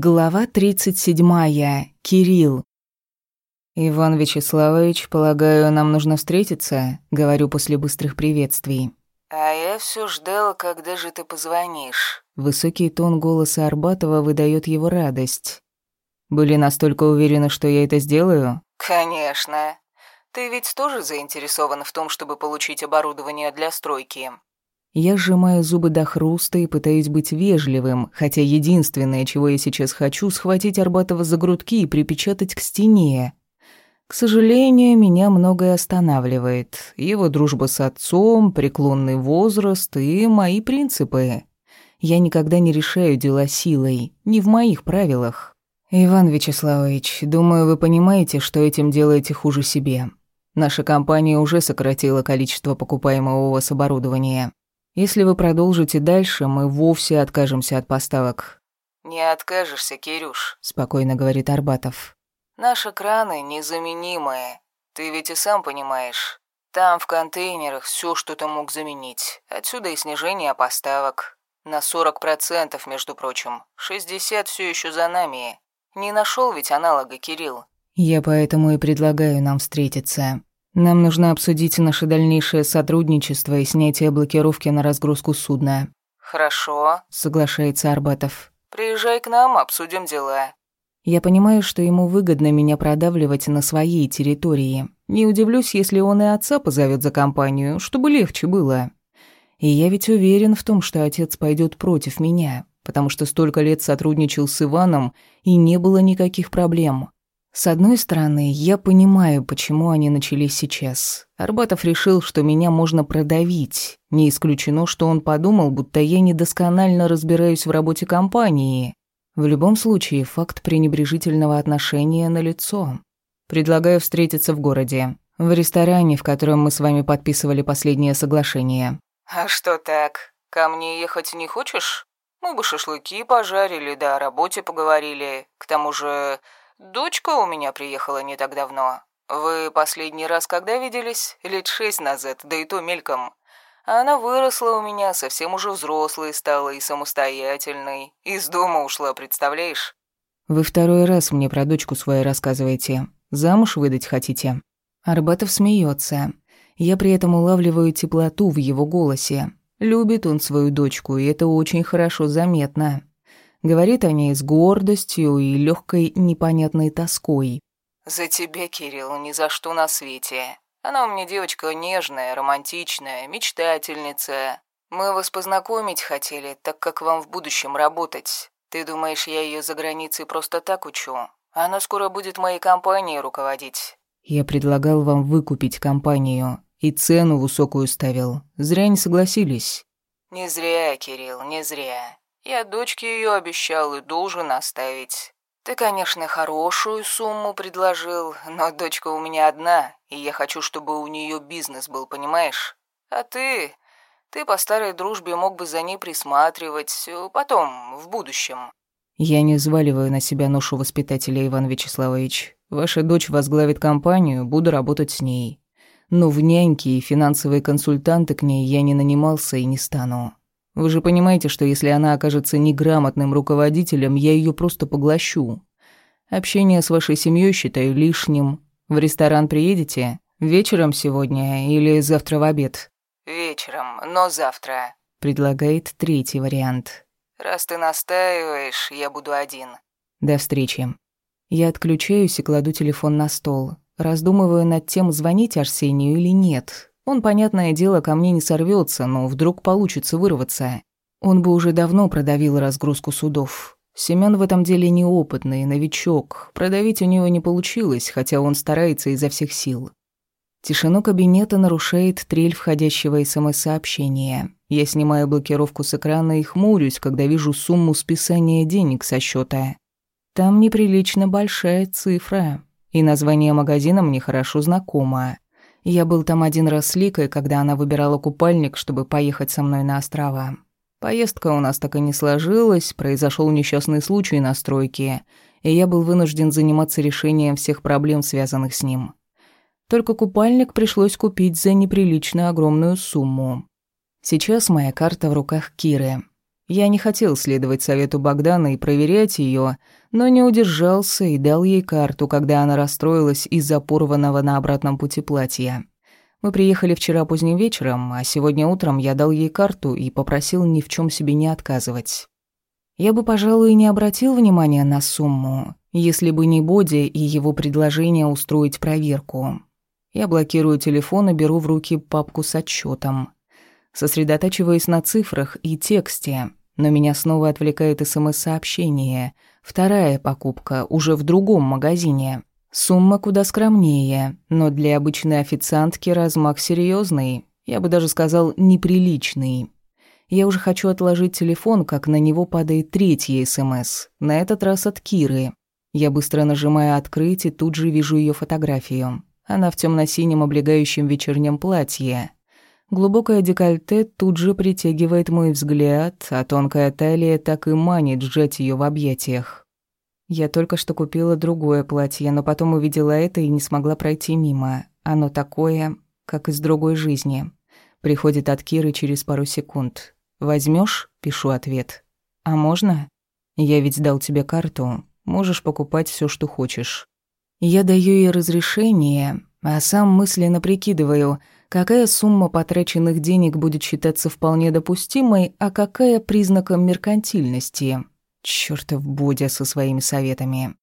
Глава 37. Кирилл. «Иван Вячеславович, полагаю, нам нужно встретиться?» — говорю после быстрых приветствий. «А я все ждал, когда же ты позвонишь». Высокий тон голоса Арбатова выдает его радость. «Были настолько уверены, что я это сделаю?» «Конечно. Ты ведь тоже заинтересован в том, чтобы получить оборудование для стройки?» Я сжимаю зубы до хруста и пытаюсь быть вежливым, хотя единственное, чего я сейчас хочу, схватить Арбатова за грудки и припечатать к стене. К сожалению, меня многое останавливает. Его дружба с отцом, преклонный возраст и мои принципы. Я никогда не решаю дела силой, не в моих правилах. Иван Вячеславович, думаю, вы понимаете, что этим делаете хуже себе. Наша компания уже сократила количество покупаемого у вас оборудования. Если вы продолжите дальше, мы вовсе откажемся от поставок». «Не откажешься, Кирюш», — спокойно говорит Арбатов. «Наши краны незаменимые. Ты ведь и сам понимаешь. Там в контейнерах все, что ты мог заменить. Отсюда и снижение поставок. На 40%, между прочим. 60% все еще за нами. Не нашел ведь аналога, Кирилл?» «Я поэтому и предлагаю нам встретиться. Нам нужно обсудить наше дальнейшее сотрудничество и снятие блокировки на разгрузку судна». «Хорошо», — соглашается Арбатов. «Приезжай к нам, обсудим дела». Я понимаю, что ему выгодно меня продавливать на своей территории. Не удивлюсь, если он и отца позовет за компанию, чтобы легче было. И я ведь уверен в том, что отец пойдет против меня, потому что столько лет сотрудничал с Иваном, и не было никаких проблем. С одной стороны, я понимаю, почему они начались сейчас. Арбатов решил, что меня можно продавить. Не исключено, что он подумал, будто я недосконально разбираюсь в работе компании. В любом случае, факт пренебрежительного отношения налицо. Предлагаю встретиться в городе. В ресторане, в котором мы с вами подписывали последнее соглашение. «А что так? Ко мне ехать не хочешь? Мы бы шашлыки пожарили, да о работе поговорили. К тому же...» Дочка у меня приехала не так давно. Вы последний раз когда виделись? Лет шесть назад, да и то мельком. Она выросла у меня, совсем уже взрослой стала и самостоятельной. Из дома ушла, представляешь? Вы второй раз мне про дочку свою рассказываете. Замуж выдать хотите? Арбатов смеется. Я при этом улавливаю теплоту в его голосе. Любит он свою дочку, и это очень хорошо заметно. Говорит о ней с гордостью и легкой непонятной тоской. «За тебя, Кирилл, ни за что на свете. Она у меня девочка нежная, романтичная, мечтательница. Мы вас познакомить хотели, так как вам в будущем работать. Ты думаешь, я ее за границей просто так учу? Она скоро будет моей компанией руководить». «Я предлагал вам выкупить компанию и цену высокую ставил. Зря не согласились». «Не зря, Кирилл, не зря. Я дочке ее обещал и должен оставить. Ты, конечно, хорошую сумму предложил, но дочка у меня одна, и я хочу, чтобы у нее бизнес был, понимаешь? А ты... Ты по старой дружбе мог бы за ней присматривать потом, в будущем. Я не взваливаю на себя ношу воспитателя, Иван Вячеславович. Ваша дочь возглавит компанию, буду работать с ней. Но в няньки и финансовые консультанты к ней я не нанимался и не стану. Вы же понимаете, что если она окажется неграмотным руководителем, я ее просто поглощу. Общение с вашей семьей считаю лишним. В ресторан приедете? Вечером сегодня или завтра в обед? Вечером, но завтра, предлагает третий вариант. Раз ты настаиваешь, я буду один. До встречи. Я отключаюсь и кладу телефон на стол. Раздумываю над тем, звонить Арсению или нет. Он, понятное дело, ко мне не сорвется, но вдруг получится вырваться. Он бы уже давно продавил разгрузку судов. Семён в этом деле неопытный, новичок. Продавить у него не получилось, хотя он старается изо всех сил. Тишину кабинета нарушает трель входящего СМС-сообщения. Я снимаю блокировку с экрана и хмурюсь, когда вижу сумму списания денег со счета. Там неприлично большая цифра, и название магазина мне хорошо знакомо. Я был там один раз с Ликой, когда она выбирала купальник, чтобы поехать со мной на острова. Поездка у нас так и не сложилась, произошел несчастный случай на стройке, и я был вынужден заниматься решением всех проблем, связанных с ним. Только купальник пришлось купить за неприлично огромную сумму. Сейчас моя карта в руках Киры. Я не хотел следовать совету Богдана и проверять ее, но не удержался и дал ей карту, когда она расстроилась из-за порванного на обратном пути платья. Мы приехали вчера поздним вечером, а сегодня утром я дал ей карту и попросил ни в чем себе не отказывать. Я бы, пожалуй, не обратил внимания на сумму, если бы не Боди и его предложение устроить проверку. Я блокирую телефон и беру в руки папку с отчетом, сосредотачиваясь на цифрах и тексте – но меня снова отвлекает СМС-сообщение. Вторая покупка, уже в другом магазине. Сумма куда скромнее, но для обычной официантки размах серьезный, я бы даже сказал, неприличный. Я уже хочу отложить телефон, как на него падает третья СМС, на этот раз от Киры. Я быстро нажимаю «Открыть» и тут же вижу ее фотографию. Она в темно синем облегающем вечернем платье. Глубокое декольте тут же притягивает мой взгляд, а тонкая талия так и манит сжать ее в объятиях. Я только что купила другое платье, но потом увидела это и не смогла пройти мимо. Оно такое, как из другой жизни. Приходит от Киры через пару секунд. Возьмешь? пишу ответ. «А можно?» «Я ведь дал тебе карту. Можешь покупать все, что хочешь». Я даю ей разрешение, а сам мысленно прикидываю – Какая сумма потраченных денег будет считаться вполне допустимой, а какая признаком меркантильности? Чёртов Бодя со своими советами.